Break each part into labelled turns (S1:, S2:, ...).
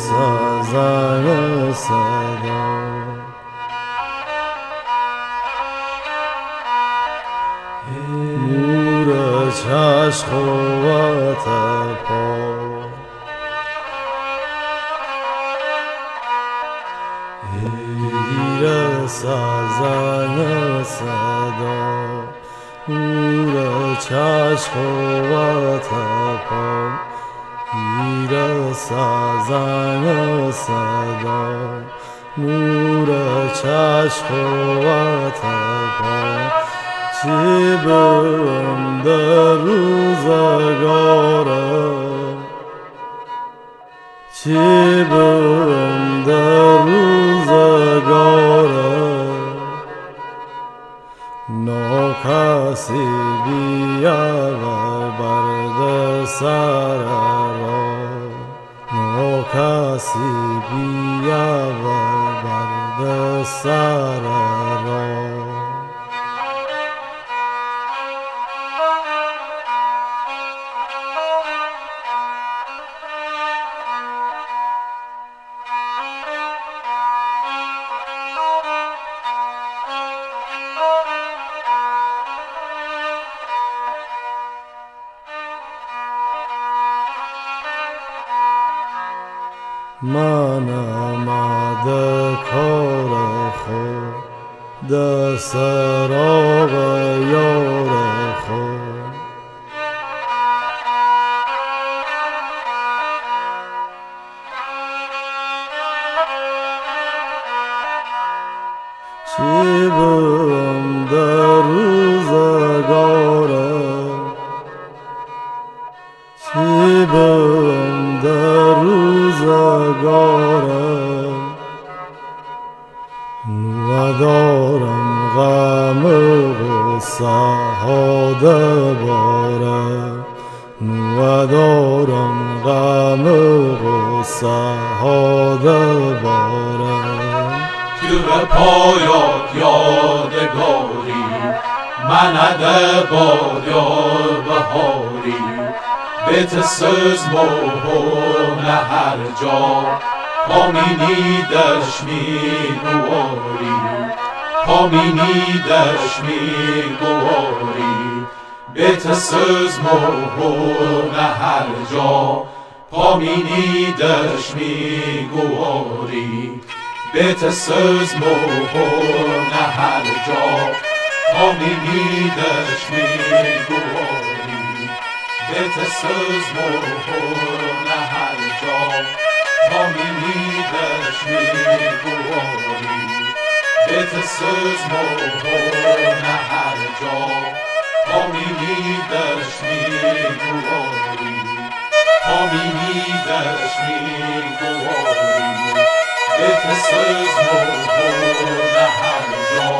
S1: سازن صدا. نور چشم و پا. گیر سازن صدا. نور چشم و پا. گیر سازن صدا. نور چشم و پا چی در روزگارم چی بم برد سر را من آمده کار خود در سراغ یار خود چی بم در ندارم غم غصه ها بارم. ندارم غم غصه ها بارم
S2: تیر پایات یادگاری منed bad yar بهاری Vet söz mohone her ca Pamini dashmi guari Dashmi guari بت سوز مرهونه هر جا. تا میمیدش میگواری سوز مرهونه هر جا. تا میمیدش میگواری میگواری سوز مرهونه هر جا. تا میمیدش میگواری بهت سوز مرغونه هر جا. تا میدیدش میگواری بهت سوز مرغونه هر جا.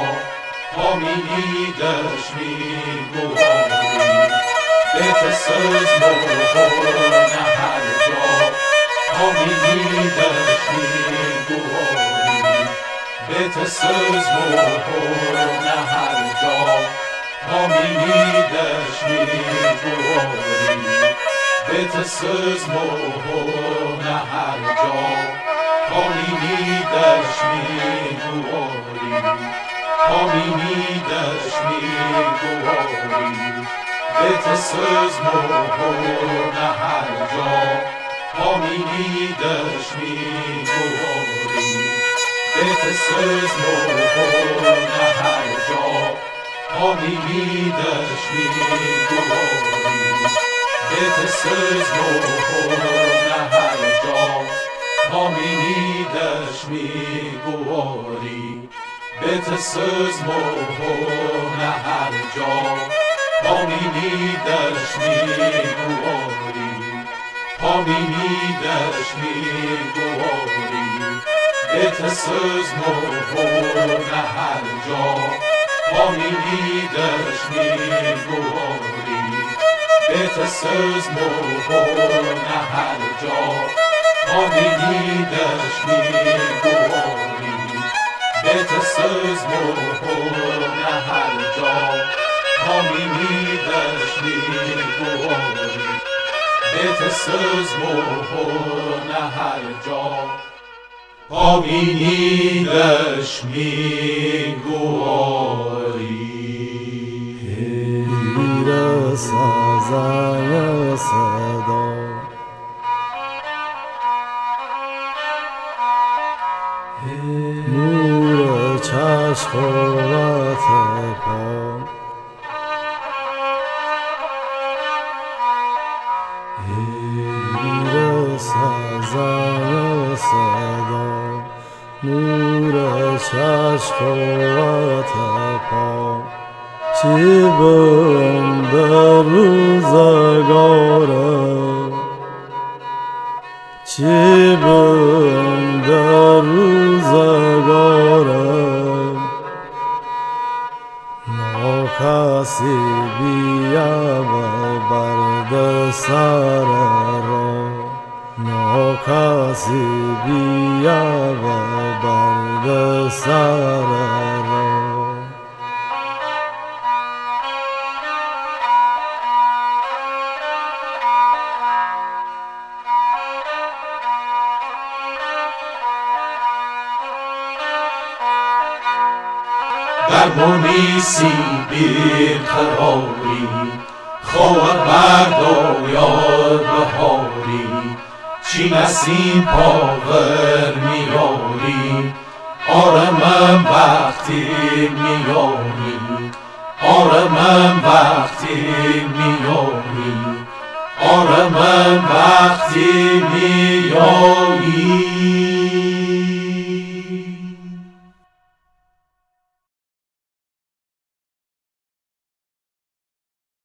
S2: تا میدیدش میگواری بهت سوز مرغونه هر جا. تا میدیدش میگواری تا میدیدش میگواری بهت سوز مرغونه هر جا. تا میدیدش میگواری بهت سوز مرغونه هر جا. جا تا میدیدش میگواری بهت سوز مرغونه هر جا. تا میدیدش میگواری تا میدیدش میگواری بهت سوز مرغونه هر جا. تا میدیدش میگواری بهت سوز مرغونه هر جا. تا میدیدش میگواری بهت سوز مرغونه هر جا. تا میدیدش میگواری Betesiz muhuna her جا. پامینیدش میگواری
S1: و پا. چی در روزگارم چی در روزگارم ناکسی بیا و برد سر را. ناکسی بیا و برد سر را
S2: در منیسی بیقراری خواب برد یاد بهاری چی نسیم پاور میاری آره من وقتی میاری آره من وقتی میاری آره من وقتی میاری